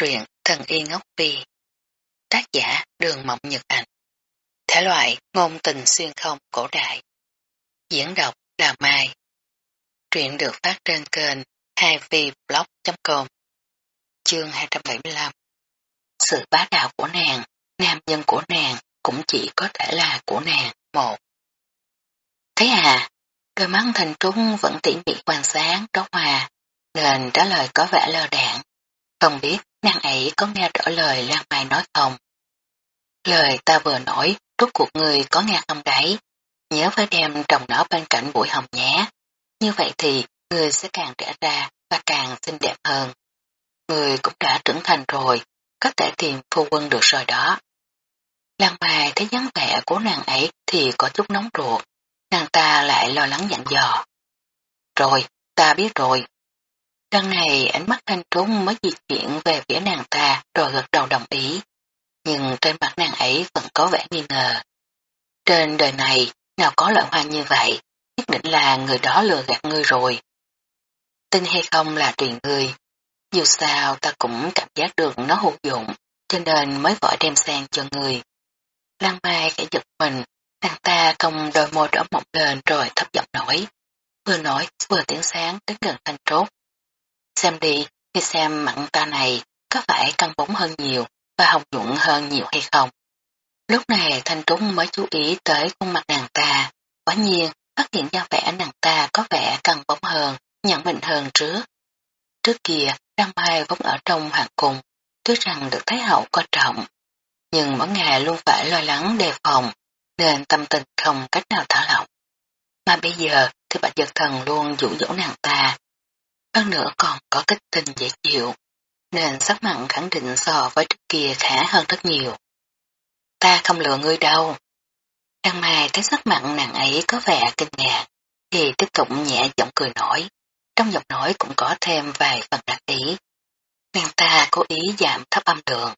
truyện Thần Y Ngốc Phi Tác giả Đường Mộng Nhật Ảnh Thể loại ngôn tình xuyên không cổ đại. Diễn đọc Đào Mai. Truyện được phát trên kênh hivblog.com Chương 275 Sự bá đạo của nàng, nam nhân của nàng cũng chỉ có thể là của nàng một. Thế à, đôi mắt thành trung vẫn tỉ mỉ quan sáng đó hòa, nên trả lời có vẻ lơ đạn. Không biết nàng ấy có nghe rõ lời Lan Mai nói không? Lời ta vừa nói, rốt cuộc người có nghe không đấy? Nhớ phải đem trồng nó bên cạnh bụi hồng nhé. Như vậy thì người sẽ càng trẻ ra và càng xinh đẹp hơn. Người cũng đã trưởng thành rồi, có thể tìm phu quân được rồi đó. Lan Mai thấy dáng vẻ của nàng ấy thì có chút nóng ruột, nàng ta lại lo lắng dặn dò. Rồi, ta biết rồi, Lần này ánh mắt thanh trúng mới di chuyển về phía nàng ta rồi gật đầu đồng ý. Nhưng trên mặt nàng ấy vẫn có vẻ nghi ngờ. Trên đời này nào có loại hoa như vậy, nhất định là người đó lừa gạt ngươi rồi. Tin hay không là tùy ngươi. Dù sao ta cũng cảm giác được nó hữu dụng, cho nên mới vội đem sang cho ngươi. Lan Mai khẽ giật mình, nàng ta cong đôi môi đỏ mọng lên rồi thấp giọng nói. Vừa nói vừa tiếng sáng đến gần thanh trốt Xem đi, khi xem mặn ta này có phải căng bóng hơn nhiều và hồng nhuận hơn nhiều hay không. Lúc này Thanh Trúng mới chú ý tới khuôn mặt nàng ta. Quả nhiên, phát hiện ra vẻ nàng ta có vẻ căng bóng hơn, nhận mình hơn trước. Trước kia, Đăng Mai vốn ở trong hoàng cung, tuy rằng được Thái Hậu coi trọng. Nhưng mỗi ngày luôn phải lo lắng đề phòng, nên tâm tình không cách nào thả lỏng. Mà bây giờ thì bạch giật thần luôn dụ dỗ nàng ta, hơn nữa còn có kích tình dễ chịu, nên sắc mặn khẳng định so với trước kia khá hơn rất nhiều. Ta không lừa ngươi đâu. Đăng Mai thấy sắc mặn nàng ấy có vẻ kinh ngạc, thì tiếp tục nhẹ giọng cười nổi, trong giọng nói cũng có thêm vài phần đặc ý. Nàng ta cố ý giảm thấp âm lượng.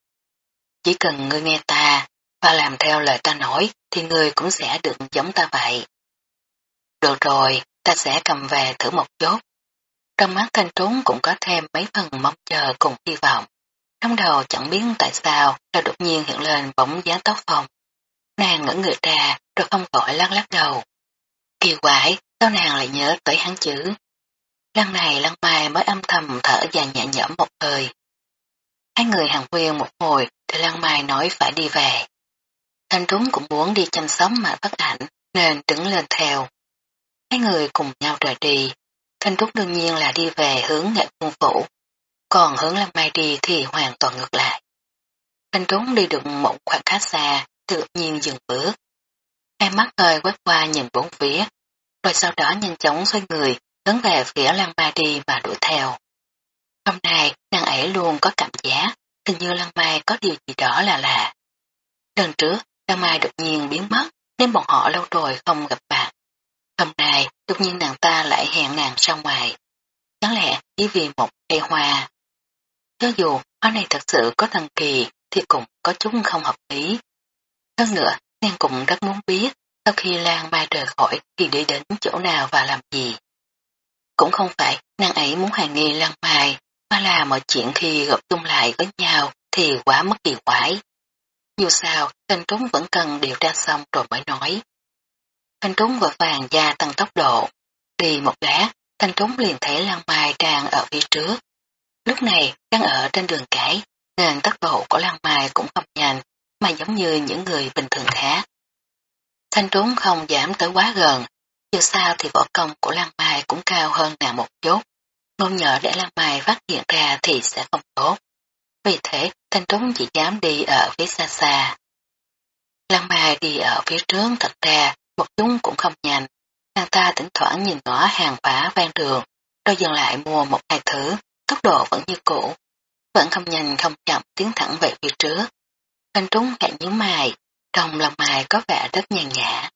Chỉ cần ngươi nghe ta và làm theo lời ta nói thì ngươi cũng sẽ được giống ta vậy. Được rồi, ta sẽ cầm về thử một chút. Trong mắt thanh trốn cũng có thêm mấy phần mong chờ cùng hy vọng. Trong đầu chẳng biết tại sao là đột nhiên hiện lên bóng dáng tóc phòng. Nàng ngỡ người ra rồi không khỏi lắc lắc đầu. Kỳ quái, sao nàng lại nhớ tới hắn chữ. Lăng này lăng mai mới âm thầm thở dài nhẹ nhõm một hơi. Hai người hàng huyên một hồi thì lăng mai nói phải đi về. Thanh tuấn cũng muốn đi chăm sóc mà bất ảnh nên đứng lên theo. Hai người cùng nhau rời đi, Thanh Trúc đương nhiên là đi về hướng nghệ quân phủ, còn hướng Lâm Mai đi thì hoàn toàn ngược lại. Thanh Trúc đi được một khoảng khá xa, tự nhiên dừng bước. Hai mắt hơi quét qua nhìn bốn phía, rồi sau đó nhanh chóng xoay người, hướng về phía Lan Mai đi và đuổi theo. Hôm nay, nàng ấy luôn có cảm giác, hình như Lan Mai có điều gì đó là lạ. Lần trước, Lan Mai đột nhiên biến mất, nên bọn họ lâu rồi không gặp bạn. Hôm nay, đột nhiên nàng ta lại hẹn nàng ra ngoài. Chẳng lẽ chỉ vì một cây hoa. Cho dù hoa này thật sự có thần kỳ thì cũng có chúng không hợp lý. Hơn nữa, nàng cũng rất muốn biết sau khi Lan Mai rời khỏi thì đi đến chỗ nào và làm gì. Cũng không phải nàng ấy muốn hoài nghi Lan Mai, mà là mọi chuyện khi gặp chung lại với nhau thì quá mất kỳ quái. Dù sao, tên trốn vẫn cần điều tra xong rồi mới nói. Thanh Trúng vội vàng gia tăng tốc độ. Đi một lát, Thanh Trúng liền thấy Lan Mai đang ở phía trước. Lúc này đang ở trên đường cải, nên tốc độ của Lan Mai cũng không nhanh, mà giống như những người bình thường khác. Thanh Trúng không giảm tới quá gần, dù sao thì võ công của Lan Mai cũng cao hơn nàng một chút. Ngôn nhở để Lan Mai phát hiện ra thì sẽ không tốt. Vì thế, Thanh Trúng chỉ dám đi ở phía xa xa. Lan Mai đi ở phía trước thật ra một chúng cũng không nhanh. Nàng ta thỉnh thoảng nhìn ngõ hàng phá ven đường, rồi dừng lại mua một hai thứ, tốc độ vẫn như cũ. Vẫn không nhanh không chậm tiến thẳng về phía trước. anh trúng hẹn nhíu mày, trong lòng mày có vẻ rất nhàn nhã.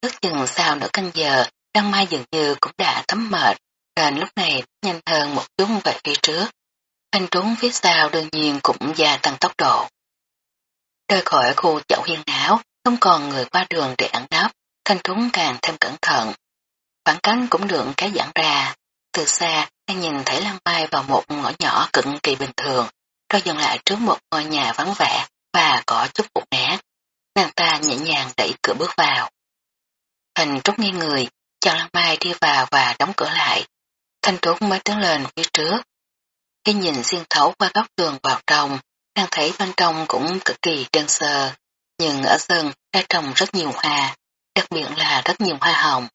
Ước chừng sau nửa canh giờ, Đăng Mai dường như cũng đã thấm mệt, nên lúc này nhanh hơn một chút về phía trước. anh trúng phía sau đương nhiên cũng gia tăng tốc độ. Rơi khỏi khu chậu hiên áo, không còn người qua đường để ẩn nấp, thanh trúng càng thêm cẩn thận. Khoảng cánh cũng được cái giãn ra, từ xa anh nhìn thấy lăng mai vào một ngõ nhỏ cực kỳ bình thường, rồi dừng lại trước một ngôi nhà vắng vẻ và có chút cục nát. Nàng ta nhẹ nhàng đẩy cửa bước vào. Thành Trúc nghe người, chào Lăng Mai đi vào và đóng cửa lại. Thanh Trúc mới đứng lên phía trước. Khi nhìn xuyên thấu qua góc tường vào trong, đang thấy bên trong cũng cực kỳ đơn sơ. Nhưng ở sân đã trồng rất nhiều hoa, đặc biệt là rất nhiều hoa hồng.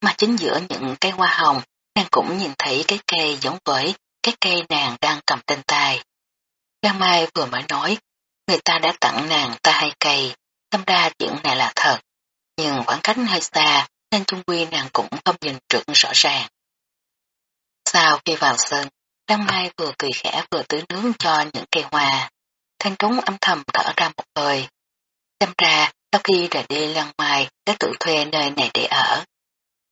Mà chính giữa những cái hoa hồng, nàng cũng nhìn thấy cái cây giống với cái cây nàng đang cầm trên tay. Lan Mai vừa mới nói, người ta đã tặng nàng ta hai cây, tâm ra chuyện này là thật. Nhưng khoảng cách hơi xa, nên chung quy nàng cũng không nhìn trưởng rõ ràng. Sau khi vào sân, Lan Mai vừa cười khẽ vừa tưới nước cho những cây hoa. Thanh trúng âm thầm thở ra một hơi. Xem ra, sau khi rời đi Lan Mai đã tự thuê nơi này để ở.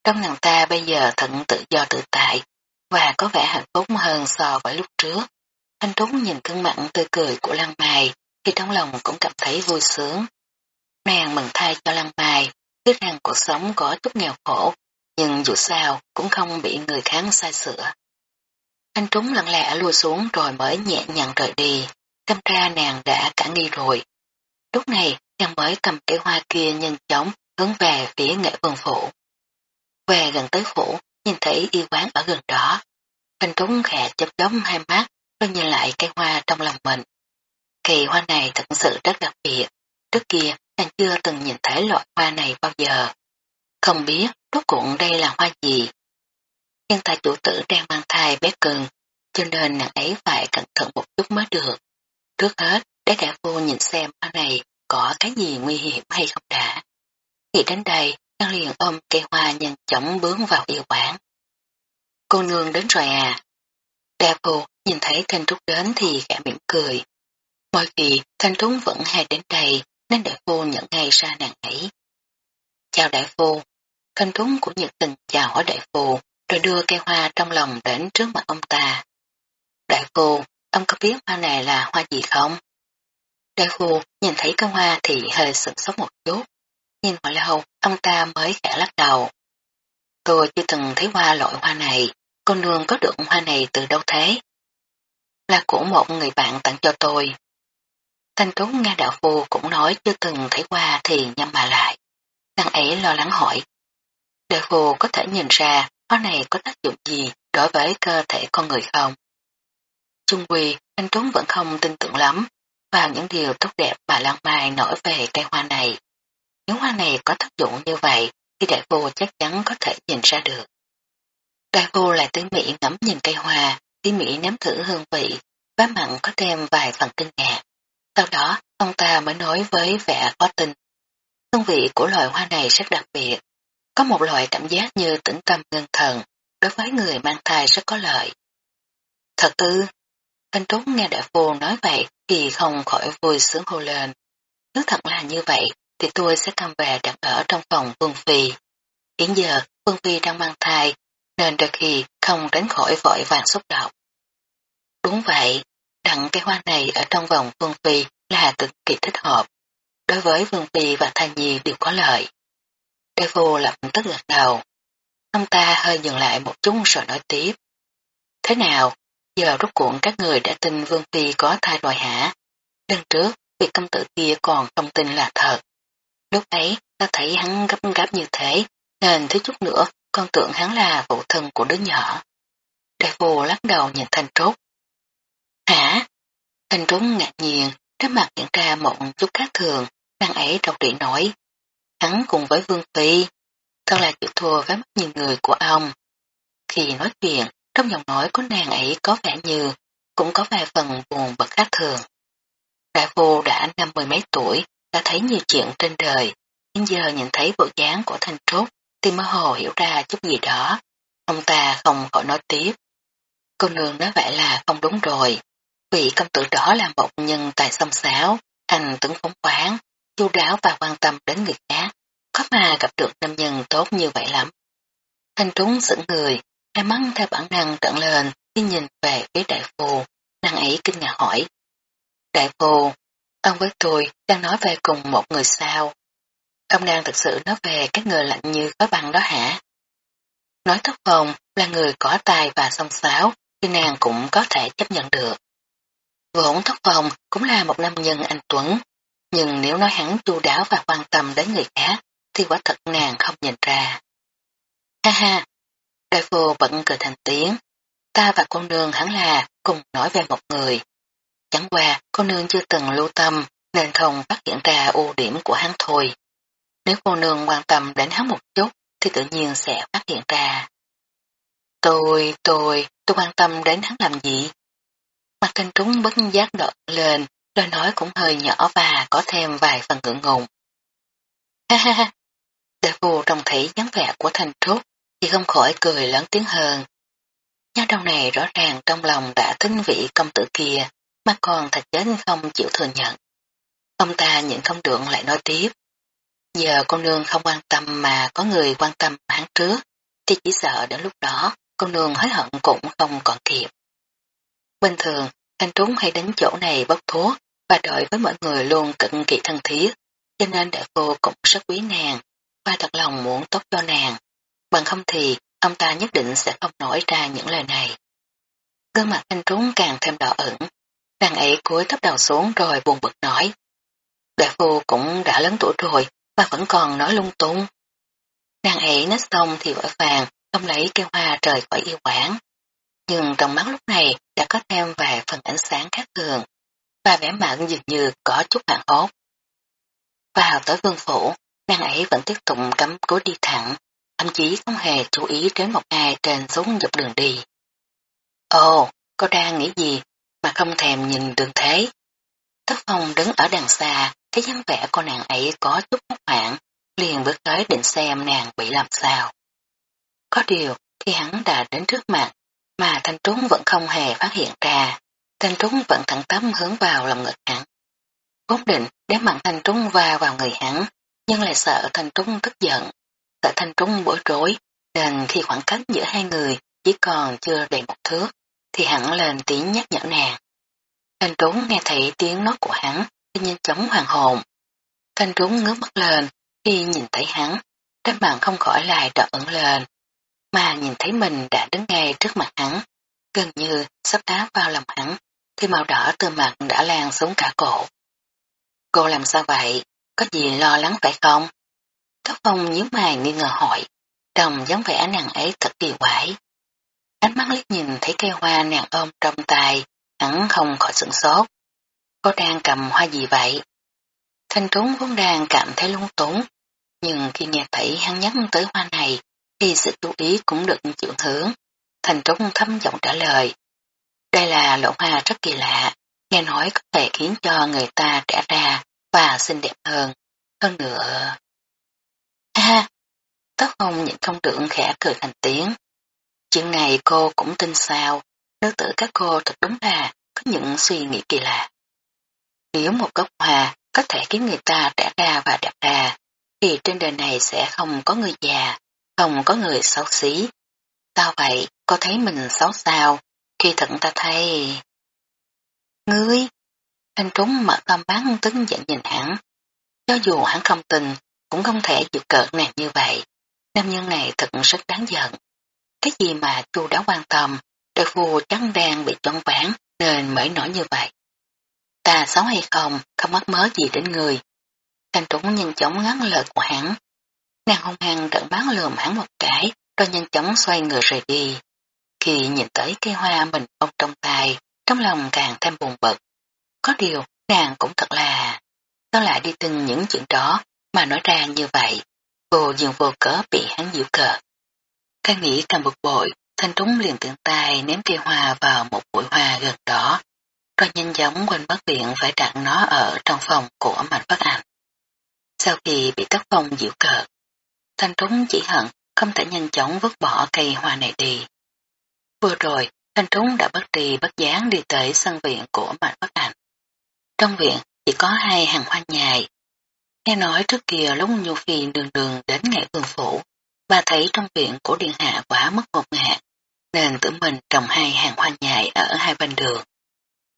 Trong nàng ta bây giờ thận tự do tự tại và có vẻ hạnh phúc hơn so với lúc trước. Anh trúng nhìn gương mặn tươi cười của Lăng Mai thì trong lòng cũng cảm thấy vui sướng. Nàng mừng thay cho Lăng Mai, biết rằng cuộc sống có chút nghèo khổ, nhưng dù sao cũng không bị người khác sai sửa. Anh trúng lặng lẽ lùi xuống rồi mới nhẹ nhàng rời đi, tâm ra nàng đã cả nghi rồi. Lúc này, chàng mới cầm cây hoa kia nhanh chóng hướng về phía nghệ vườn phủ. Về gần tới phủ, nhìn thấy y quán ở gần đó. thanh trúng khẽ chớp chấm hai mắt, rồi nhìn lại cây hoa trong lòng mình. kỳ hoa này thật sự rất đặc biệt. Trước kia, chàng chưa từng nhìn thấy loại hoa này bao giờ. Không biết rốt cuộn đây là hoa gì. Nhưng tại chủ tử đang mang thai bé cưng, cho nên nàng ấy phải cẩn thận một chút mới được. Trước hết, để đại phu nhìn xem hoa này có cái gì nguy hiểm hay không đã. Nghĩ đến đây, đang liền ôm cây hoa nhanh chóng bướng vào yêu quán. Cô nương đến rồi à? Đại phu nhìn thấy thanh trúc đến thì khẽ mỉm cười. Mọi kỳ thanh trúc vẫn hay đến đây nên đại phu nhận ngay ra nàng ấy. Chào đại phu, thanh trúc của nhiệt tình chào hỏi đại phu rồi đưa cây hoa trong lòng đến trước mặt ông ta. Đại phu, ông có biết hoa này là hoa gì không? Đại phu nhìn thấy Cao hoa thì hơi sửng sốt một chút. Nhìn hồi lâu, ông ta mới khẽ lắc đầu. Tôi chưa từng thấy hoa loại hoa này, con nương có được hoa này từ đâu thế? Là của một người bạn tặng cho tôi. Thanh tú nghe đạo phu cũng nói chưa từng thấy qua thì nhắm bà lại. Nàng ấy lo lắng hỏi. Đạo phu có thể nhìn ra hoa này có tác dụng gì đối với cơ thể con người không? Trung Quy, Thanh Tuấn vẫn không tin tưởng lắm vào những điều tốt đẹp mà Lan Mai nổi về cây hoa này. Những hoa này có tác dụng như vậy thì đại vô chắc chắn có thể nhìn ra được. Đại vô lại tỉ mỹ ngắm nhìn cây hoa, tỉ mỹ nếm thử hương vị, bá mặn có thêm vài phần kinh ngạc. Sau đó, ông ta mới nói với vẻ khó tin. Hương vị của loài hoa này rất đặc biệt. Có một loại cảm giác như tĩnh tâm ngân thần, đối với người mang thai rất có lợi. Thật ư, Thanh Trúc nghe đại phu nói vậy thì không khỏi vui sướng hô lên. Nếu thật là như vậy thì tôi sẽ cầm về đặt ở trong phòng Vương Phi. Hiện giờ Vương Phi đang mang thai nên đôi khi không tránh khỏi vội vàng xúc động. Đúng vậy, đặng cái hoa này ở trong vòng Vương Phi là cực kỳ thích hợp. Đối với Vương Phi và Thai Nhi đều có lợi. Đại phu lập tức gật đầu. Ông ta hơi dừng lại một chút rồi nói tiếp. Thế nào, giờ rút cuộn các người đã tin Vương Phi có thai rồi hả? Lần trước, việc công tử kia còn không tin là thật. Lúc ấy, ta thấy hắn gấp gáp như thế, nên thứ chút nữa, con tưởng hắn là phụ thân của đứa nhỏ. Đại phù lắc đầu nhìn Thanh Trúc. Hả? Thanh Trúc ngạc nhiên, trái mặt hiện ra một chút khác thường, nàng ấy đọc địa nói. Hắn cùng với Vương Phi, thật là chịu thua với mắt nhiều người của ông. Khi nói chuyện, trong giọng nói của nàng ấy có vẻ như cũng có vài phần buồn bật khác thường. Đại phu đã năm mươi mấy tuổi, đã thấy nhiều chuyện trên đời, nhưng giờ nhìn thấy bộ dáng của Thanh Trúc thì mơ hồ hiểu ra chút gì đó. Ông ta không khỏi nói tiếp. Cô nương nói vậy là không đúng rồi. Vị công tử đó là một nhân tài xông xáo, thành tướng phóng khoáng, chu đáo và quan tâm đến người khác. Có mà gặp được nam nhân tốt như vậy lắm. Thanh trúng sững người, hai mắt theo bản năng trận lên khi nhìn về phía đại phù. Nàng ấy kinh ngạc hỏi. Đại phù, ông với tôi đang nói về cùng một người sao? Ông đang thực sự nói về các người lạnh như khói băng đó hả? Nói thất vọng là người có tài và song sáo, thì nàng cũng có thể chấp nhận được. Vốn thất vọng cũng là một nam nhân anh Tuấn, nhưng nếu nói hắn chu đáo và quan tâm đến người khác, thì quả thật nàng không nhìn ra. Ha ha, đại phu vẫn cười thành tiếng, ta và con nương hẳn là cùng nói về một người. Chẳng qua cô nương chưa từng lưu tâm nên không phát hiện ra ưu điểm của hắn thôi. Nếu cô nương quan tâm đến hắn một chút thì tự nhiên sẽ phát hiện ra. Tôi, tôi, tôi quan tâm đến hắn làm gì? Mặt kinh trúng bất giác đợt lên, lời nói cũng hơi nhỏ và có thêm vài phần ngưỡng ngùng. Ha ha ha, đại phu trông thấy dáng vẻ của thanh trúc thì không khỏi cười lớn tiếng hơn. Nha đầu này rõ ràng trong lòng đã thính vị công tử kia mà còn thật chết không chịu thừa nhận. Ông ta nhịn không được lại nói tiếp. Giờ con nương không quan tâm mà có người quan tâm hắn trước thì chỉ sợ đến lúc đó con nương hối hận cũng không còn kịp. Bình thường, thanh trúng hay đến chỗ này bốc thuốc và đợi với mọi người luôn cận kỵ thân thiết, cho nên đại cô cũng rất quý nàng và thật lòng muốn tốt cho nàng. Bằng không thì, ông ta nhất định sẽ không nói ra những lời này. Gương mặt thanh trúng càng thêm đỏ ửng. Nàng ấy cúi thấp đầu xuống rồi buồn bực nói. Đại phu cũng đã lớn tuổi rồi mà vẫn còn nói lung tung. Nàng ấy nói xong thì vội vàng không lấy cây hoa trời khỏi yêu quán. Nhưng trong mắt lúc này đã có thêm vài phần ánh sáng khác thường và vẻ mặt dường như có chút hoảng hốt. Vào tới vương phủ, nàng ấy vẫn tiếp tục cắm cố đi thẳng, thậm chí không hề chú ý đến một ai trên xuống dọc đường đi. Ồ, cô đang nghĩ gì mà không thèm nhìn đường thế? Tất phong đứng ở đằng xa, thấy dáng vẻ cô nàng ấy có chút hốt hoảng, liền bước tới định xem nàng bị làm sao. Có điều, khi hắn đã đến trước mặt, mà thanh trúng vẫn không hề phát hiện ra, thanh trúng vẫn thẳng tắm hướng vào lòng ngực hắn. Vốn định để mặt thanh trúng va vào người hắn, nhưng lại sợ thanh trúng tức giận, Tạ thanh trúng bối rối, rằng khi khoảng cách giữa hai người chỉ còn chưa đầy một thước, thì hắn lên tiếng nhắc nhở nàng. Thanh trúng nghe thấy tiếng nói của hắn, thì nhanh chóng hoàng hồn. Thanh trúng ngước mắt lên, khi nhìn thấy hắn, trên bàn không khỏi lại đỏ ẩn lên, mà nhìn thấy mình đã đứng ngay trước mặt hắn, gần như sắp đá vào lòng hắn, thì màu đỏ từ mặt đã lan xuống cả cổ. Cô làm sao vậy? Có gì lo lắng phải không? Các phong nhíu mày nghi ngờ hỏi, trông giống vẻ nàng ấy thật kỳ quái. Ánh mắt liếc nhìn thấy cây hoa nàng ôm trong tay, hắn không khỏi sửng sốt. Cô đang cầm hoa gì vậy? Thanh trúng vốn đang cảm thấy lung túng, nhưng khi nghe thấy hắn nhắc tới hoa này, thì sự chú ý cũng được chịu hướng. Thành trúng thâm giọng trả lời. Đây là lỗ hoa rất kỳ lạ, nghe nói có thể khiến cho người ta trẻ ra và xinh đẹp hơn. Hơn nữa ha tóc hồng nhịn không được khẽ cười thành tiếng. Chuyện này cô cũng tin sao, nữ tử các cô thật đúng là có những suy nghĩ kỳ lạ. Nếu một gốc hoa có thể khiến người ta trẻ ra và đẹp ra, thì trên đời này sẽ không có người già, không có người xấu xí. Sao vậy, cô thấy mình xấu sao, khi thận ta thấy... Ngươi! Anh trúng mở tâm bán tức giận nhìn hắn. Cho dù hắn không tin, cũng không thể chịu cợt nàng như vậy. Nam nhân này thật rất đáng giận. Cái gì mà chu đã quan tâm, đôi phu trắng đang bị choáng ván nên mới nổi như vậy. Ta xấu hay không, không mắc mớ gì đến người. Thanh trúng nhanh chóng ngắn lời của hắn, Nàng hung hăng trận bán lườm hắn một cái, rồi nhanh chóng xoay người rời đi. Khi nhìn tới cây hoa mình ôm trong tay, trong lòng càng thêm buồn bực. Có điều, nàng cũng thật là... Sao lại đi tin những chuyện đó mà nói ra như vậy? cô dường vô cớ bị hắn dịu cợt. Càng nghĩ càng bực bội, thanh trúng liền tiện tay ném cây hoa vào một bụi hoa gần đó, rồi nhanh chóng quên bất viện phải đặt nó ở trong phòng của Mạnh Phát ảnh. Sau khi bị tất phong dịu cợt, Thanh Trúng chỉ hận không thể nhanh chóng vứt bỏ cây hoa này đi. Vừa rồi, Thanh Trúng đã bất trì bất gián đi tới sân viện của Mạnh bất Ảnh. Trong viện chỉ có hai hàng hoa nhài. Nghe nói trước kia lúc Nhu Phi đường đường đến ngày vương phủ, bà thấy trong viện của Điện Hạ quá mất một ngạt, nên tự mình trồng hai hàng hoa nhài ở hai bên đường.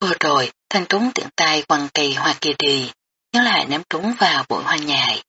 Vừa rồi, Thanh Trúng tiện tay quăng cây hoa kia đi, nhớ lại ném trúng vào bụi hoa nhài.